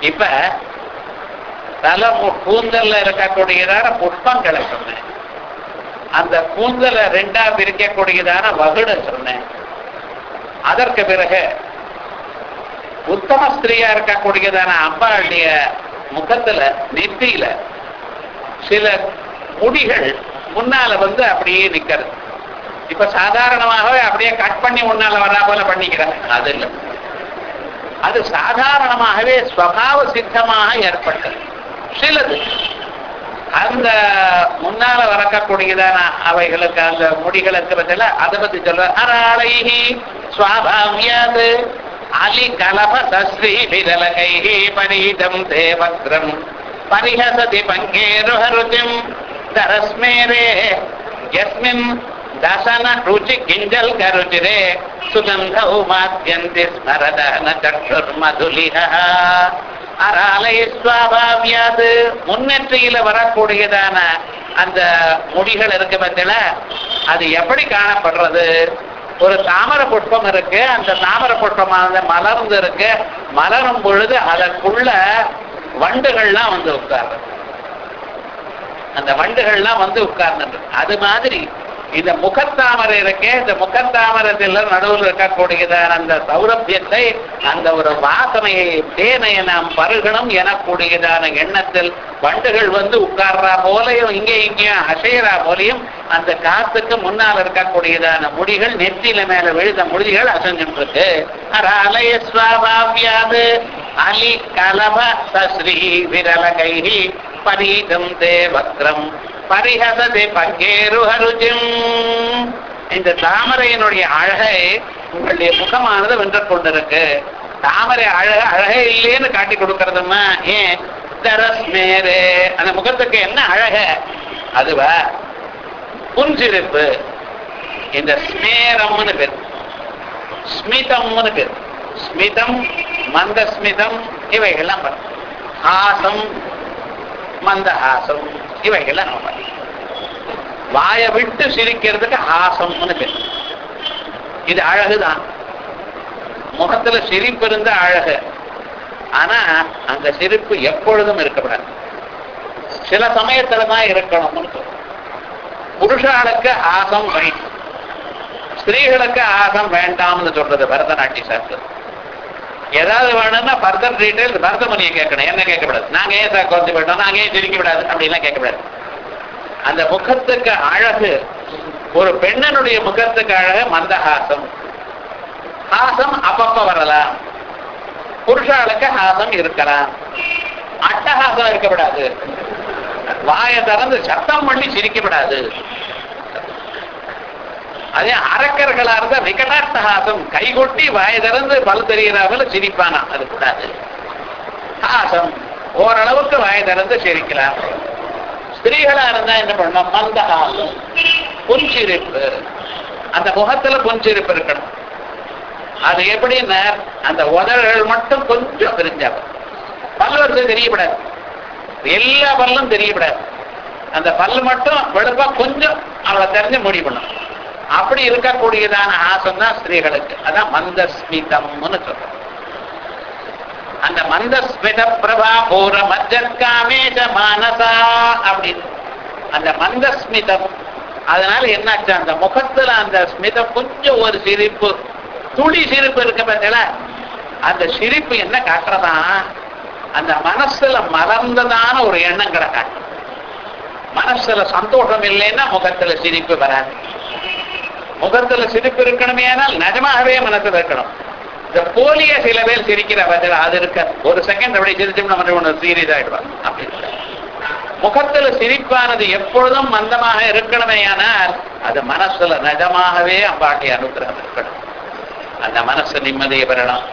இப்ப தலை கூந்தல்ல இருக்கக்கூடியதான புஷ்பங்களை சொன்னேன். அந்த கூந்தலை ரெண்டா பிரிக்கக்கூடியதான வகுட சொன்னேன். அதற்கு பிறகு உத்தம ஸ்திரீயா இருக்கக்கூடியதான அம்பாளுடைய முகத்துல நெத்தியில சில முடிகள் முன்னால வந்து அப்படியே நிக்கிறது. இப்ப சாதாரணமாகவே அப்படியே கட் பண்ணி முன்னால வரா போல பண்ணிக்கிறாங்க. அது இல்லை. அது சாதாரணமாகவே ஸ்வபாவ சித்தமாக ஏற்பட்டது. சிலது. அந்த முன்னால வரக்கூடியதான அவைகளுக்கு அந்த முடிகள் இருக்கிறதுல அதை பத்தி சொல்ற அராளைஹி சுவாபாவியாது அலி கலப சஸ்ரீ விரலகைஹி பரீதம் தேவக்ரம் பரிஹசதி பங்கேருஹருதிம் தரஸ்மேரே. எஸ்மின் தசானா ருச்சி கிஞ்சல் గింజల్ కరుచిరే సుగంధౌ మాద్యంతి స్మరదహన చక్షుర్మధులిహ அராலய சுவாபாவியாது முன்னெற்றியில வரக்கூடியதான அந்த முடிகள் இருக்கு பத்தில அது எப்படி காணப்படுறது ஒரு தாமர புஷ்பம் இருக்கு அந்த தாமர புஷ்பமானது மலர்ந்து இருக்கு. மலரும் பொழுது அதற்குள்ள வண்டுகள்லாம் வந்து உட்கார்ந்து அந்த வண்டுகள்லாம் வந்து உட்கார்ந்து அது மாதிரி இந்த முகத்தாமரை இருக்கே இந்த முகத்தாமரத்தில் நடுவில் இருக்கக்கூடியதான அந்த சௌரபியத்தை அந்த ஒரு வாசனையை தேனையை நாம் பருகணும் எனக்கூடியதான எண்ணத்தில் வண்டுகள் வந்து உட்கார்றா போலையும் இங்கே இங்கேயும் அசையறா போலையும் அந்த காத்துக்கு முன்னால் இருக்கக்கூடியதான முடிகள் நெற்றியில மேல விழுந்த முடிகள் அசைஞ்சுட்டு இருக்கு அராலய சுவாபாவியாது. அலி கலப சஸ்ரீ விரலகைகி பரீதம் தேவக்ரம் பரிஹசதி பங்கேருஹருஜிம் இந்த தாமரையினுடைய அழகை உங்களுடைய முகமானது வென்று கொண்டிருக்கு. தாமரை அழக அழகே இல்லையேன்னு காட்டி கொடுக்கறதுமா ஏன்? தரஸ்மேரே அந்த முகத்துக்கு என்ன அழக? அதுவா? புஞ்சிருப்பு இந்த ஸ்மேரம்னு பேர். ஸ்மிதம்னு பேர். ஸ்மிதம் மந்தஸ்மிதம் இவைகள்லாம் வரும் ஹாசம் மந்தஹாசம். இவைகள்லாம் நம்ம பண்ணி வாயை விட்டு சிரிக்கிறதுக்கு ஹாசம்னு பேர். இது அழகுதான். முகத்துல சிரிப்பு இருந்தா அழகு. ஆனா அந்த சிரிப்பு எப்பொழுதும் இருக்கக்கூடாது. சில சமயத்துல தான் இருக்கணும்னு சொல்றோம் புருஷாளுக்கு ஆசம் வேண்டும் ஸ்திரீகளுக்கு ஆசம் வேண்டாம்னு சொல்றது பரதநாட்டிய சாஸ்திரம். ஏதாவது வேணும்னா ஃபர்தர் டீட்டெயில் பரதமணியை கேட்கணும். என்ன கேட்கக்கூடாது நாங்கள் ஏன் சார் குறைஞ்சு போயிட்டோம்? நாங்கள் ஏன் சிரிக்க விடாது அப்படின்லாம் கேட்கக்கூடாது அந்த முகத்துக்கு அழகு ஒரு பெண்ணனுடைய முகத்துக்கு அழகு மந்தஹாசம். ஹாசம் அப்பப்ப வரலாம். புருஷாளுக்கு ஹாசம் இருக்கலாம். அட்டஹாசம் இருக்கக்கூடாது. வாயை திறந்து சத்தம் பண்ணி சிரிக்கப்படாது அதே அரக்கர்களா இருந்தா விகடாட்டஹாசம் கைகொட்டி வாய் திறந்து பல் தெரிகிறாமல் சிரிப்பானா? அது கூடாது. ஹாசம் ஓரளவுக்கு வாய் திறந்து சிரிக்கலாம். ஸ்திரீகளா இருந்தா என்ன பண்ணணும்? மந்தஹாசம் புன்சிரிப்பு. அந்த முகத்துல புன்சிரிப்பு இருக்கணும். அது எப்படின்னா அந்த உதழ்கள் மட்டும் கொஞ்சம் தெரிஞ்சாங்க பல் வருது தெரியப்படாது. எல்லா பல்லும் தெரியப்படாது. அந்த பல்லு மட்டும் வெளுப்பா கொஞ்சம் அவளை தெரிஞ்சு முடிவு பண்ணும் அப்படி இருக்கக்கூடியதான ஆசம் தான் ஸ்திரீகளுக்கு. அதான் மந்தஸ்மிதம்னு சொல்றோம். அந்த மந்தஸ்மித பிரபா பூர மஜ்ஜற்காமேஜ மானசா அப்படின்னு. அந்த மந்தஸ்மிதம் அதனால என்னாச்சு? அந்த முகத்துல அந்த ஸ்மிதம் கொஞ்சம் ஒரு சிரிப்பு துளி சிரிப்பு இருக்க பார்த்தீங்களா அந்த சிரிப்பு என்ன காட்டுறதா? அந்த மனசுல மலர்ந்ததான ஒரு எண்ணங்களை காட்டும். மனசுல சந்தோஷம் இல்லைன்னா முகத்துல சிரிப்பு வராது. முகத்துல சிரிப்பு இருக்கணுமே ஆனால் நிஜமாகவே மனசு இருக்கணும் இந்த போலிய சில பேர் சிரிக்கிற பதில் அது இருக்க. ஒரு செகண்ட் அப்படி சிரிச்சோம்னா நம்ம ஒன்று சீரியஸ் ஆயிடுவாங்க முகத்துல சிரிப்பானது எப்பொழுதும் மந்தமாக இருக்கணுமே ஆனால் அது மனசுல நிஜமாகவே அம்பாட்டி அனுகிரகம் இருக்கணும். அந்த மனசு நிம்மதியை பெறணும்.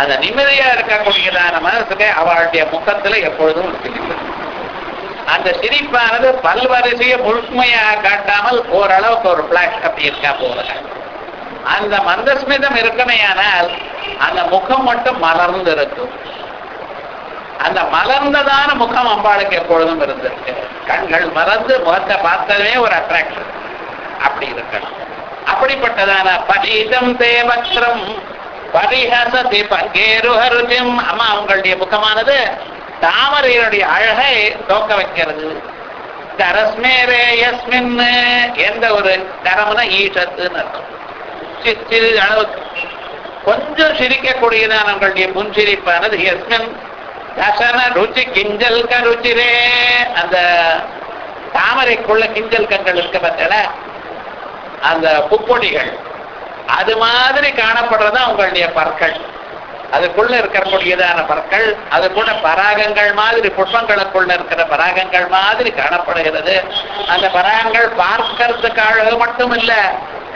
அந்த நிம்மதியா இருக்கக்கூடியதான மனசுக்கு அவளுடைய முகத்துல எப்பொழுதும் சிரிப்பு அந்த சிரிப்பானது பல்வரிசையை முழுமையாக காட்டாமல் ஓரளவுக்கு ஒரு பிளாஷ் அப்படி இருக்கா போறாங்க அந்த மந்தஸ்மிதம் இருக்குமேயானால் அந்த முகம் மட்டும் மலர்ந்து இருக்கும் அந்த மலர்ந்ததான முகம் அம்பாளுக்கு எப்பொழுதும் இருந்திருக்கு. கண்கள் மலர்ந்து முகத்தை பார்த்ததே ஒரு அட்ராக்ஷன் அப்படி இருக்கணும். அப்படிப்பட்டதான பரீதம் தேவக்ரம் பரிஹசதி பங்கேருஹருஜம் அம்மா அவங்களுடைய முகமானது தாமரையினுடைய அழகை தோக்க வைக்கிறது. கரஸ்மேரே யஸ்மின் எந்த ஒரு கரம்னா ஈஷத்துன்னு அர்த்தம். சிறு அளவு கொஞ்சம் சிரிக்கக்கூடியதான முன் சிரிப்பானது யஸ்மின். தசன ருச்சி கிஞ்சல் கருச்சிரே. அந்த தாமரைக்குள்ள கிஞ்சல் கண்கள் இருக்க பார்த்தல. அந்த புப்பொடிகள். அது மாதிரி காணப்படுறது உங்களுடைய பற்கள். அதுக்குள்ள இருக்கக்கூடியதான பற்கள் அது கூட பராகங்கள் மாதிரி புஷ்பங்களுக்குள்ள இருக்கிற பராகங்கள் மாதிரி காணப்படுகிறது. அந்த பராகங்கள் பார்க்கறதுக்காக மட்டும் இல்ல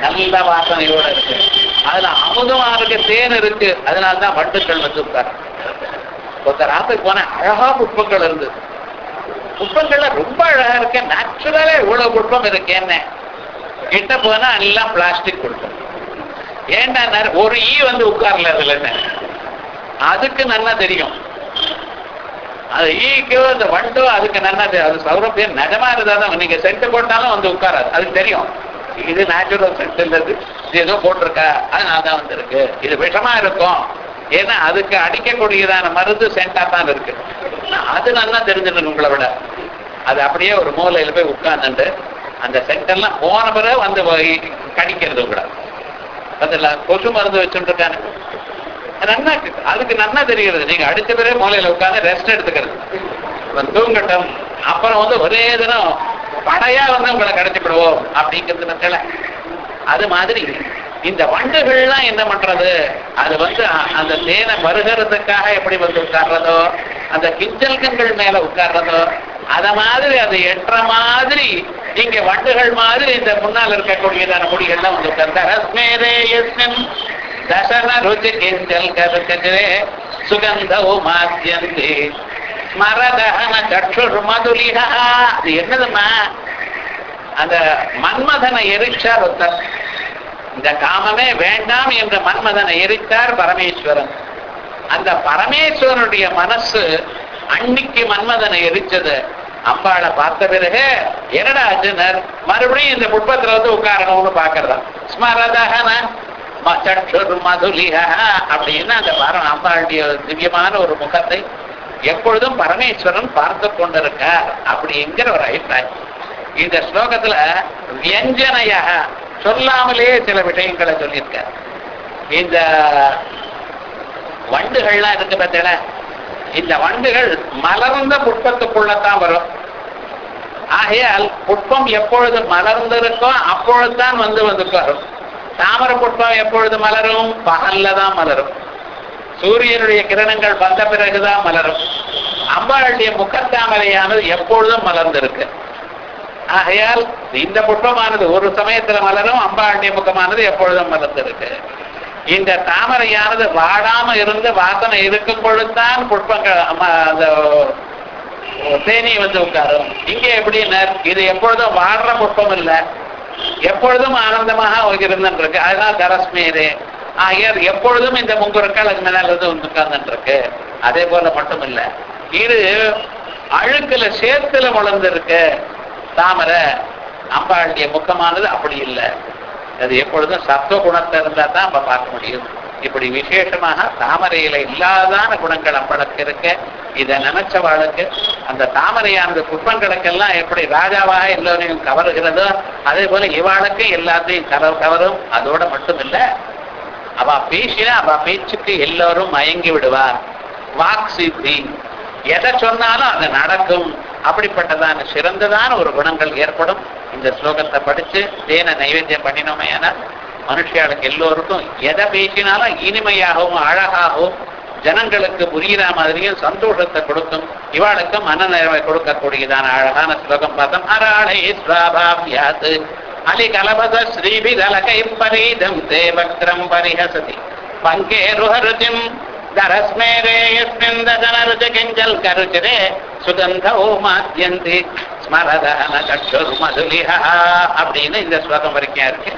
நல்ல வாசனையோட இருக்கு. அதுல அமுதமா இருக்கு தேன் இருக்கு. அதனாலதான் வண்டுக்கள் வந்து உட்காரு ஒருத்தர் ஆத்துக்கு போன அழகா புஷ்பங்கள் இருந்தது புஷ்பங்கள்ல ரொம்ப அழகா இருக்கு நேச்சுரலா இவ்வளவு புஷ்பம் இருக்கு என்ன கிட்ட போனா எல்லாம் பிளாஸ்டிக் புஷ்பம் ஏன்டா ஒரு ஈ வந்து உட்கார்ல அதுல என்ன அதுக்கு நல்லா தெரியும். அது ஈக்கோ அந்த வண்டோ அதுக்கு நல்லா தெரியும். அது பேர் நிஜமா இருந்தாதான் நீங்க சென்ட் போட்டாலும் வந்து உட்காராது. அதுக்கு தெரியும். இது நேச்சுரல் சென்ட் இல்லது. இது ஏதோ போட்டிருக்கா? அதனால தான் வந்திருக்கு. இது விஷமா இருக்கும். ஏன்னா அதுக்கு அடிக்கக்கூடியதான மருந்து சென்டா தான் இருக்கு. அது நல்லா தெரிஞ்சிருக்கு உங்களை விட. அது அப்படியே ஒரு மூலையில போய் உட்கார்ந்துட்டு அந்த சென்டெல்லாம் போன பிறகு வந்து கடிக்கிறது கூட. அதில் கொசு மருந்து வச்சுட்டு இருக்கானு. நன்னா அதுக்கு நன்னா தெரிகிறது. நீங்க அடிச்ச பிறகு மூலையில உட்காந்து ரெஸ்ட் எடுத்துக்கிறது. தூங்கட்டும். அப்புறம் வந்து ஒரே தினம் படையா வந்து உங்களை கிடைச்சிவிடுவோம் அப்படிங்கிறது மக்கள அது மாதிரி இந்த வண்டுகள்லாம் என்ன பண்றது? அது வந்து அந்த தேனை பருகிறதுக்காக எப்படி வந்து உட்கார்றதோ அந்த கிஞ்சல்கங்கள் மேல உட்கார்றதோ அத மாதிரி அது எட்டுற மாதிரி இங்க வண்டுகள் மாதிரி இந்த முன்னால் இருக்கக்கூடியதான முடிகள்லாம் வந்து உட்கார்ந்தார். ரஸ்மேரே யஸ்மின் தசன ருச்சி கிஞ்சல் கருக்கஜரே சுகந்தவு அது என்னதுமா அந்த மன்மதனை எரிச்சார் ஒருத்தர். இந்த காமமே வேண்டாம் என்ற மன்மதனை எரித்தார் பரமேஸ்வரன். அந்த பரமேஸ்வரனுடைய மனசு அன்னைக்கு மன்மதனை எரிச்சது. அம்பாளை பார்த்த பிறகு என்னடா அர்ஜுனர் மறுபடியும் இந்த புட்பத்துல வந்து உட்காரணும்னு பாக்குறதா ஸ்மரதகன ம- சற்றுர் மதுலிஹா அப்படின்னு அந்த பர அம்பாளுடைய திவ்யமான ஒரு முகத்தை எப்பொழுதும் பரமேஸ்வரன் பார்த்து கொண்டிருக்கார் அப்படிங்கிற ஒரு அபிப்பிராயம். இந்த ஸ்லோகத்துல வியஞ்சனையாக சொல்லாமலே சில விஷயங்களை சொல்லியிருக்கார். இந்த வண்டுகள்லாம் இருக்கு பார்த்தீங்களா இந்த வண்டுகள் மலர்ந்த புட்பத்துக்குள்ளத்தான் வரும். ஆகையால் புட்பம் எப்பொழுது மலர்ந்திருக்கோ அப்பொழுதுதான் வந்து வந்து வரும். தாமரை புட்பம் எப்பொழுது மலரும்? பகல்ல தான் மலரும். சூரியனுடைய கிரணங்கள் வந்த பிறகுதான் மலரும். அம்பாளுடைய முகத்தாமரையானது எப்பொழுதும் மலர்ந்திருக்கு. ஆகையால் இந்த புஷ்பமானது ஒரு சமயத்துல மலரும் அம்பாளுடைய முகமானது எப்பொழுதும் மலர்ந்திருக்கு. இந்த தாமரையானது வாடாம இருந்து வாசனை இருக்கும் பொழுதுதான் புஷ்பங்கள் அந்த தேனி வந்து உட்காரும். இங்க எப்படின்னா இது எப்பொழுதும் வாடுற புஷ்பம் இல்லை. எப்பொழுதும் ஆனந்தமாக அவங்க இருக்கு அதுதான் தரஸ்மீரே ஆகியார் எப்பொழுதும் இந்த முங்குருக்கள் அது மேல வந்து இருக்கு அதே போல மட்டும் இல்ல இது அழுக்குல சேத்துல வளர்ந்துருக்கு. தாமரை அம்பாளுடைய முக்கமானது அப்படி இல்லை. அது எப்பொழுதும் சத்துவ குணத்தை இருந்தா தான் நம்ம பார்க்க முடியும். இப்படி விசேஷமாக தாமரையில இல்லாதான குணங்கள் அம்பளுக்கு இருக்க இதை நினைச்சவாளுக்கு அந்த தாமரையானது புஷ்பங்களுக்கெல்லாம் எப்படி ராஜாவாக எல்லோரையும் கவருகிறதோ அதே போல இவாளுக்கு எல்லாத்தையும் கவர் கவரும் அதோட மட்டும் இல்ல அவ பேசினா அவ பேச்சுக்கு எல்லோரும் மயங்கி விடுவார். வாக் சித்தி எதை சொன்னாலும் அது நடக்கும். அப்படிப்பட்டதான சிறந்ததான ஒரு குணங்கள் ஏற்படும். இந்த ஸ்லோகத்தை படிச்சு தேனை நைவேத்தியம் பண்ணினோமே ஆனால் மனுஷியாளுக்கு எல்லோருக்கும் எதை பேசினாலும் இனிமையாகவும் அழகாகவும் ஜனங்களுக்கு புரிகிற மாதிரியும் சந்தோஷத்தை கொடுக்கும். இவாளுக்கு மன நிறைவை கொடுக்கக்கூடியதான அழகான ஸ்லோகம் பார்த்தோம். அராளை ஸ்வாபாவியாத் அலி கலபத ஸ்ரீபிதலகை பரீதம் தேவக்ரம் பரிஹசதி. பங்கே ருஹருதிம் யஸ்மின் தசனருச்ச சுகந்தோ மாத்தியந்தி ஸ்மரதன சற்றுர் மதுலிஹா. அப்படின்னு இந்த ஸ்லோகம் வரைக்கும் இருக்கு.